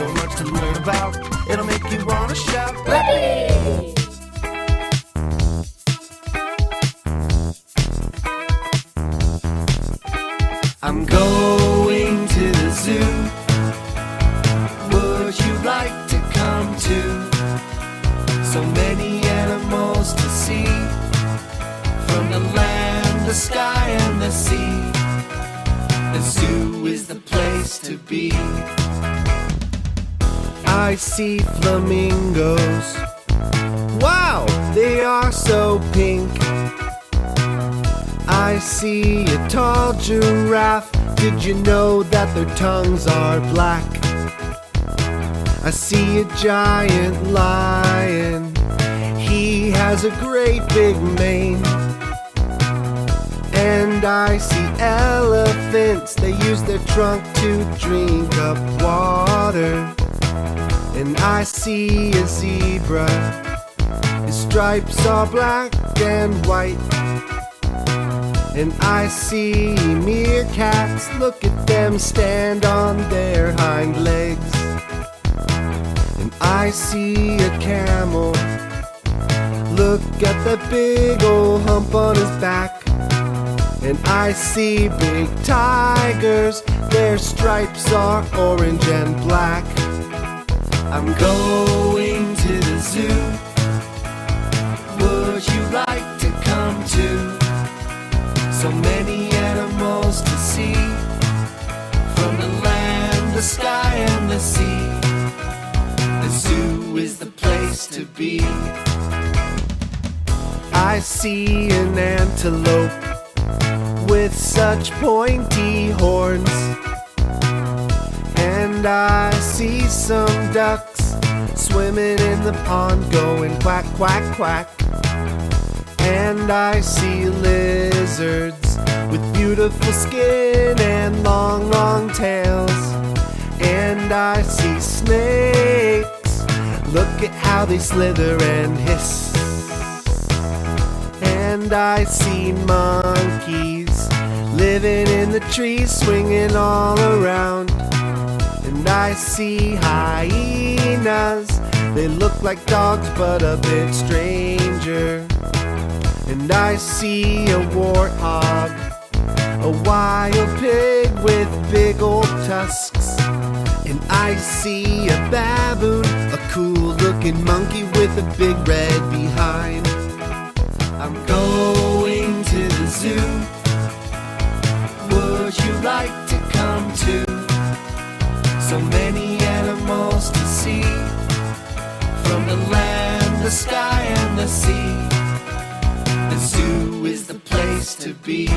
So much to learn about, it'll make you wanna shout. I'm going to the zoo. Would you like to come too? So many animals to see. From the land, the sky, and the sea. The zoo is the place to be. I see flamingos. Wow, they are so pink. I see a tall giraffe. Did you know that their tongues are black? I see a giant lion. He has a great big mane. And I see elephants. They use their trunk to drink up water. And I see a zebra. His stripes are black and white. And I see meerkats, look at them stand on their hind legs. And I see a camel, look at that big old hump on his back. And I see big tigers, their stripes are orange and black. I'm going to the zoo. Would you like to come too? So many animals to see from the land, the sky, and the sea. The zoo is the place to be. I see an antelope with such pointy horns, and I see some ducks swimming in the pond going quack, quack, quack. And I see lizards with beautiful skin and long, long tails. And I see snakes. Look at how they slither and hiss. And I see monkeys living in the trees, swinging all around. And I see hyenas. They look like dogs, but a bit stranger. And I see a warthog, a wild pig with big old tusks. And I see a baboon, a cool looking monkey with a big red behind. I'm going to the zoo. Would you like to come too? The land, the sky, and the sea. The zoo is the place to be.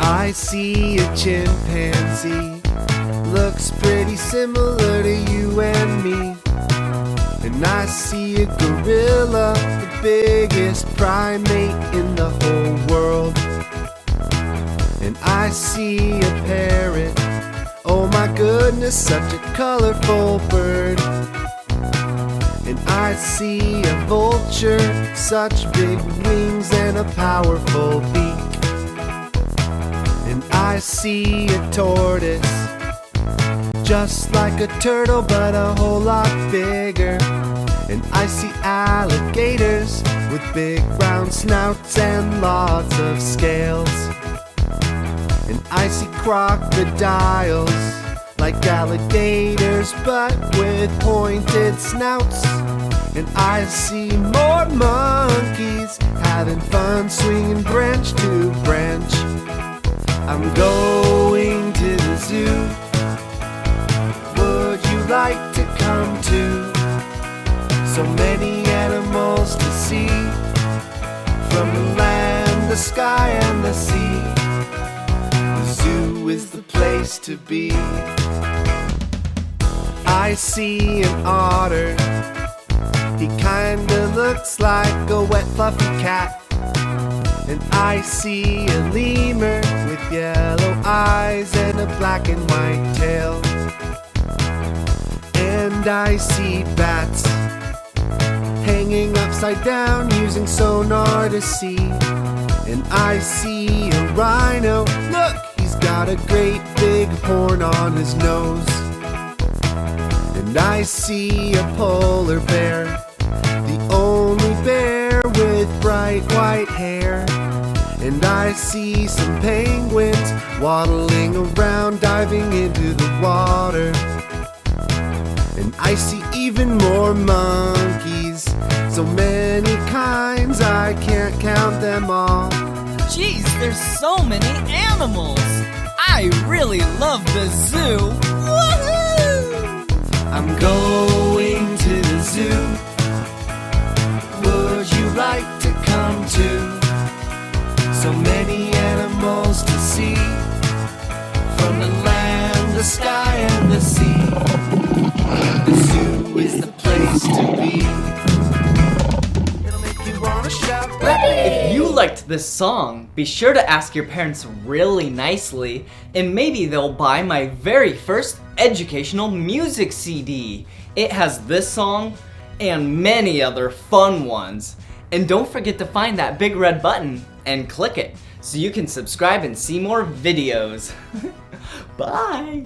I see a chimpanzee, looks pretty similar to you and me. And I see a gorilla, the biggest primate in the whole world. And I see a parrot, oh my goodness, such a colorful bird. And I see a vulture, such big wings and a powerful beak. And I see a tortoise, just like a turtle, but a whole lot bigger. And I see alligators with big round snouts and lots of scales. And I see crocodiles like alligators, but with pointed snouts. And I see more monkeys having fun swinging branch to branch. I'm going to the zoo. Would you like to come too? So many animals to see from the land, the sky, and the sea. The is the place to be. I see an otter. He kinda looks like a wet, fluffy cat. And I see a lemur with yellow eyes and a black and white tail. And I see bats hanging upside down using sonar to see. And I see a rhino. Look, got a great big horn on his nose. And I see a polar bear, the only bear with bright white hair. And I see some penguins waddling around, diving into the water. And I see even more monkeys, so many kinds I can't count them all. There's so many animals! I really love the zoo! Woohoo! I'm going to the zoo. Would you like to come too? So many animals to see from the land, the sky, and the sea. The zoo is the place to be. It'll make you wanna shout, If you liked this song, be sure to ask your parents really nicely, and maybe they'll buy my very first educational music CD. It has this song and many other fun ones. And don't forget to find that big red button and click it so you can subscribe and see more videos. Bye!